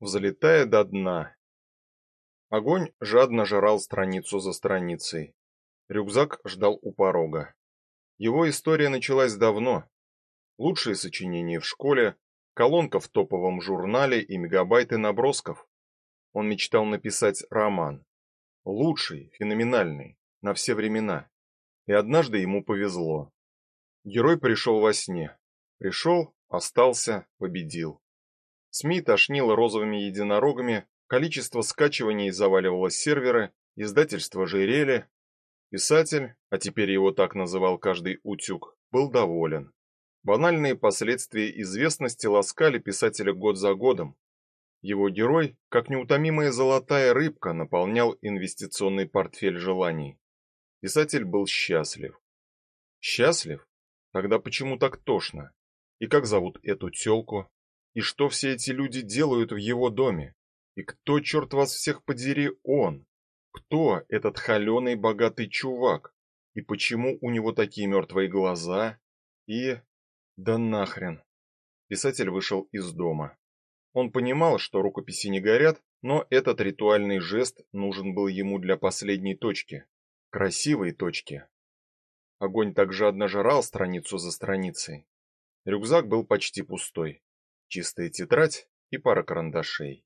взлетая до дна. Огонь жадно жрал страницу за страницей. Рюкзак ждал у порога. Его история началась давно. Лучшие сочинения в школе, колонка в топовом журнале и мегабайты набросков. Он мечтал написать роман. Лучший, феноменальный, на все времена. И однажды ему повезло. Герой пришел во сне. Пришел, остался, победил. СМИ тошнило розовыми единорогами, количество скачиваний заваливало серверы, издательства жирели. Писатель, а теперь его так называл каждый утюг, был доволен. Банальные последствия известности ласкали писателя год за годом. Его герой, как неутомимая золотая рыбка, наполнял инвестиционный портфель желаний. Писатель был счастлив. Счастлив? Тогда почему так тошно? И как зовут эту тёлку? И что все эти люди делают в его доме? И кто, черт вас всех подери, он? Кто этот холеный богатый чувак? И почему у него такие мертвые глаза? И... Да нахрен. Писатель вышел из дома. Он понимал, что рукописи не горят, но этот ритуальный жест нужен был ему для последней точки. Красивой точки. Огонь так жадно жрал страницу за страницей. Рюкзак был почти пустой чистая тетрадь и пара карандашей.